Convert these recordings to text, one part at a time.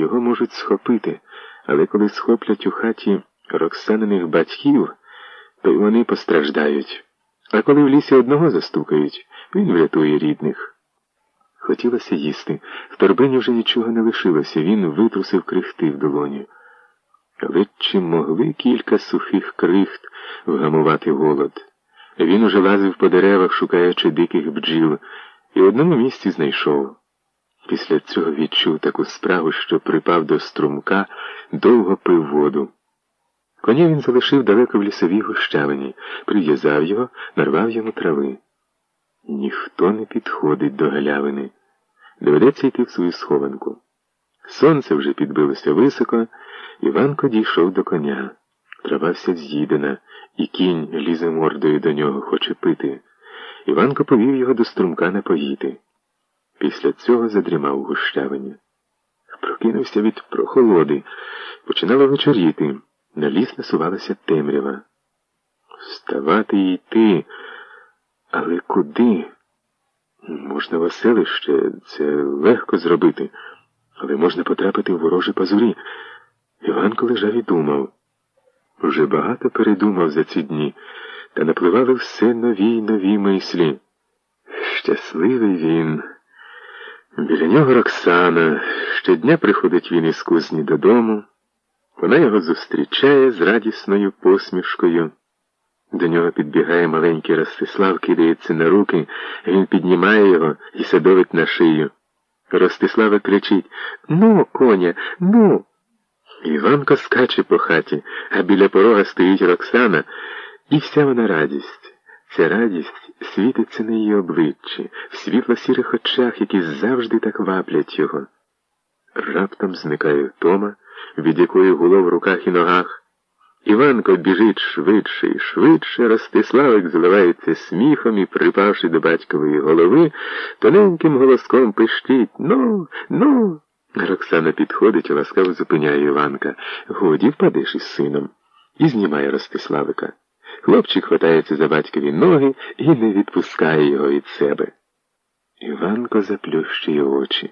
його можуть схопити, але коли схоплять у хаті Роксаниних батьків, то й вони постраждають. А коли в лісі одного застукають, він врятує рідних. Хотілося їсти. В торбині вже нічого не лишилося, він витрусив крихти в долоню. Але чи могли кілька сухих крихт вгамувати голод? Він уже лазив по деревах, шукаючи диких бджіл, і в одному місці знайшов. Після цього відчув таку справу, що припав до струмка, довго пив воду. Коня він залишив далеко в лісовій гущавині, прив'язав його, нарвав йому трави. Ніхто не підходить до галявини. Доведеться йти в свою схованку. Сонце вже підбилося високо, Іванко дійшов до коня. Трава вся з'їдена, і кінь лізе мордою до нього, хоче пити. Іванко повів його до струмка напоїти. Після цього задрімав у гущавині. Прокинувся від прохолоди. Починало вечоріти. На ліс насувалася темрява. Вставати і йти. Але куди? Можна в оселище, це легко зробити, але можна потрапити в ворожі пазурі. Іванко лежав і думав. Вже багато передумав за ці дні, та напливали все нові й нові мислі. Щасливий він. Біля нього Роксана. Щодня приходить він із кузні додому. Вона його зустрічає з радісною посмішкою. До нього підбігає маленький Ростислав, кидається на руки, він піднімає його і садовить на шию. Ростислава кричить Ну, коня, ну. Іванко скаче по хаті, а біля порога стоїть Роксана, і вся вона радість. Ця радість світиться на її обличчі, в світло-сірих очах, які завжди так ваблять його. Раптом зникає Тома, від якої гуло в руках і ногах. Іванко біжить швидше і швидше, Ростиславик зливається сміхом і, припавши до батькової голови, тоненьким голоском пищить Ну, ну. Роксана підходить і ласкаво зупиняє Іванка. Годі впадеш із сином. І знімає Ростиславика. Хлопчик хватається за батькові ноги і не відпускає його від себе. Іванко заплющує очі.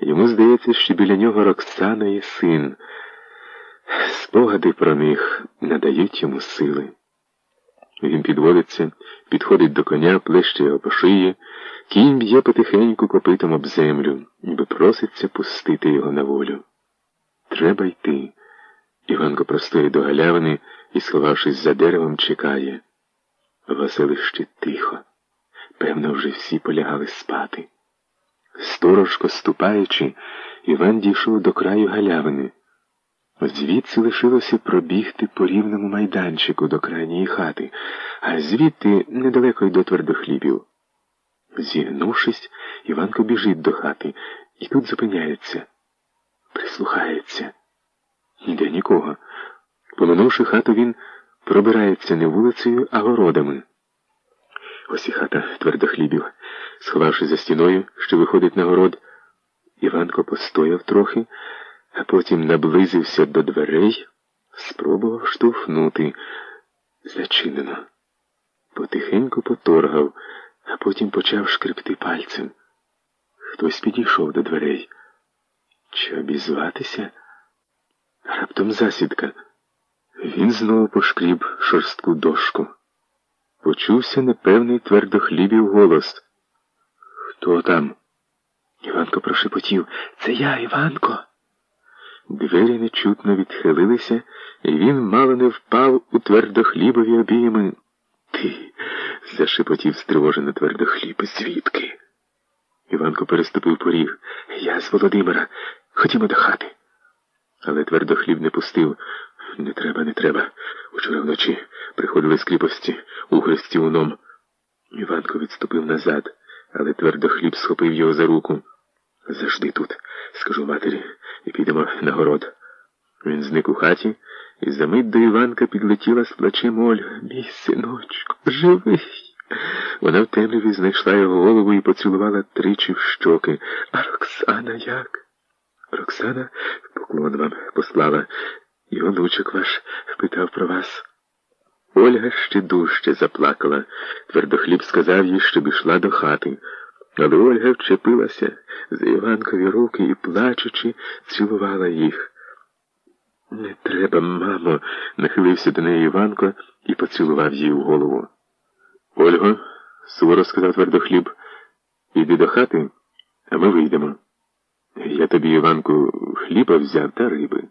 Йому здається, що біля нього Роксана є син. Спогади про них надають йому сили. Він підводиться, підходить до коня, плеще його по шиї, кінь б'є потихеньку копитом об землю, ніби проситься пустити його на волю. Треба йти. Іванко простоє до галявини і, сховавшись за деревом, чекає. Василище тихо. Певно, вже всі полягали спати. Сторожко ступаючи, Іван дійшов до краю галявини. Звідси лишилося пробігти по рівному майданчику до крайньої хати, а звідти недалеко й до твердохлібів. Зігнувшись, Іванко біжить до хати і тут зупиняється, прислухається. Ніде нікого. Поминувши хату, він пробирається не вулицею, а городами. Ось і хата твердохлібів. Сховавши за стіною, що виходить на город, Іванко постояв трохи а потім наблизився до дверей, спробував штовхнути. Зачинено. Потихеньку поторгав, а потім почав шкребти пальцем. Хтось підійшов до дверей. Чи обізватися? Раптом засідка. Він знову пошкріб шорстку дошку. Почувся непевний твердохлібів голос. Хто там? Іванко прошепотів. Це я, Іванко. Двері нечутно відхилилися, і він мало не впав у твердохлібові обійми. Ти, зашепотів стривожено твердохліб, звідки? Іванко переступив поріг. Я з Володимира. Ходімо до хати. Але твердохліб не пустив. Не треба, не треба. Учора вночі приходили з кріпості у гості уном. Іванко відступив назад, але твердохліб схопив його за руку. Завжди тут, скажу матері, і підемо на город. Він зник у хаті, і за мить до Іванка підлетіла з плачем Ольга. Мій синочку, живий. Вона в темряві знайшла його голову і поцілувала тричі в щоки. А Роксана як? Роксана поклон вам послала. І онучок ваш питав про вас. Ольга ще дужче заплакала. Твердохліб сказав їй, щоб ішла до хати. Але Ольга вчепилася за Іванкові руки і, плачучи, цілувала їх. Не треба, мамо, нахилився до неї Іванко і поцілував її в голову. Ольго, суворо сказав твердохліб, іди до хати, а ми вийдемо. Я тобі, Іванку, хліба взяв та риби.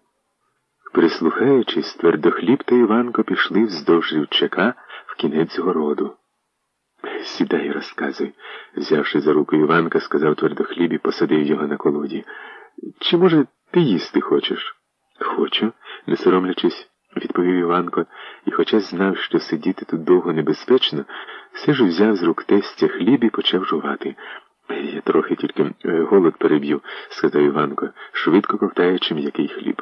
Прислухаючись, твердохліб та Іванко пішли вздовж рівчака в кінець городу. Сідай розказуй, взявши за руку Іванка, сказав твердохліб і посадив його на колоді. Чи, може, ти їсти хочеш? Хочу, не соромлячись, відповів Іванко, і, хоча знав, що сидіти тут довго небезпечно, все ж взяв з рук тестя хліб і почав жувати. Я трохи тільки е, голод переб'ю, сказав Іванко, швидко ковтаючи м'який хліб.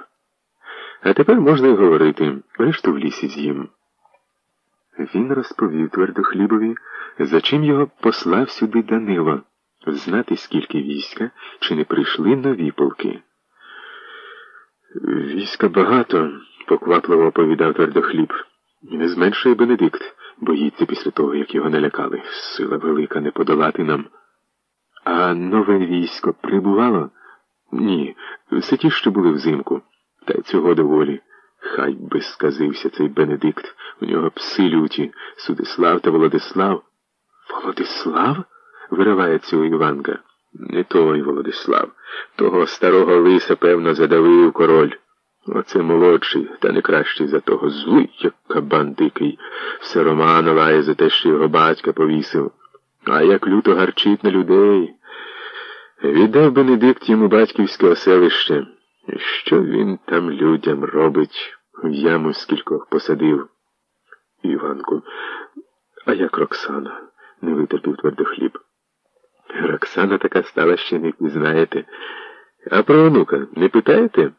А тепер можна й говорити, решту в лісі з'їм. Він розповів твердохлібові, за чим його послав сюди Данило, знати, скільки війська, чи не прийшли нові полки. Війська багато, поквапливо оповідав твердохліб. І не зменшує Бенедикт, боїться після того, як його налякали. Сила велика не подолати нам. А нове військо прибувало? Ні, все ті, що були взимку. Та й цього доволі. Хай би сказився цей Бенедикт, у нього пси люті, Судислав та Володислав. Володислав? виривається у Іванка. Не той Володислав. Того старого лиса, певно, задавив король. Оце молодший, та не кращий за того злий, як кабан дикий. Все Романа лає за те, що його батька повісив. А як люто гарчить на людей. Віддав Бенедикт йому батьківське оселище. Що він там людям робить? В яму скількох посадив. Іванку, а як Роксана? не витерпів твердохліб. Роксана така стала ще не знаєте. А про онука не питаєте?